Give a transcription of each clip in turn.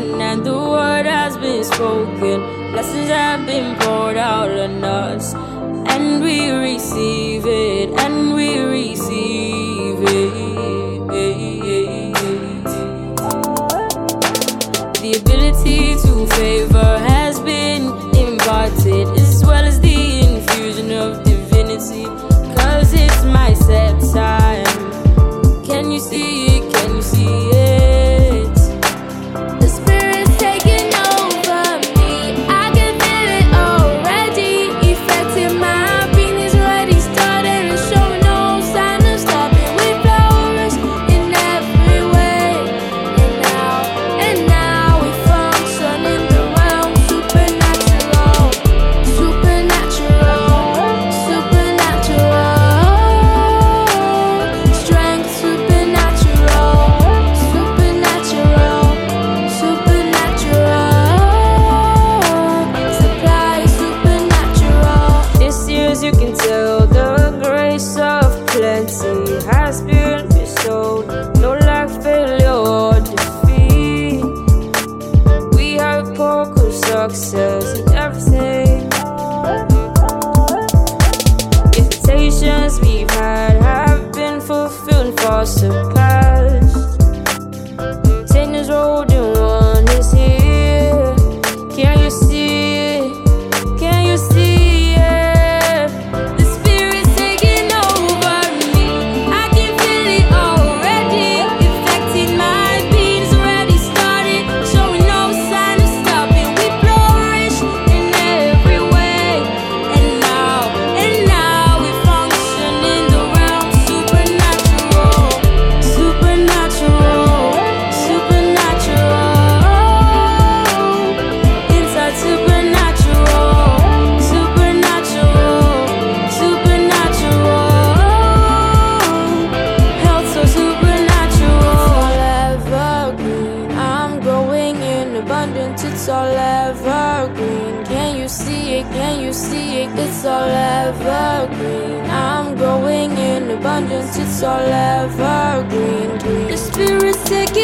gone and the word has been spoken. Blessings have been poured out on us, and we receive it, and we receive it. The ability to favor has been imparted, as well as the infusion of divinity, cause it's my set time. Can you see it? Can you see it? Fulfilled see it? Can you see it? It's all evergreen. I'm growing in abundance. It's all evergreen. Green. The spirit's taking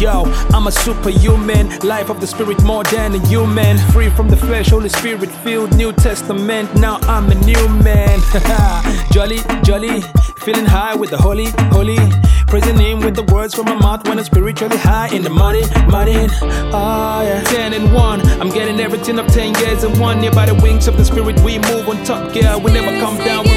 Yo, I'm a superhuman, life of the spirit more than a human. Free from the flesh, Holy Spirit filled, New Testament. Now I'm a new man. jolly, jolly, feeling high with the holy, holy. Praising Him with the words from my mouth when I'm spiritually high in the morning, morning. Oh ah, yeah, ten and one. I'm getting everything of ten years and one. Near by the wings of the spirit, we move on top, girl. We never come down.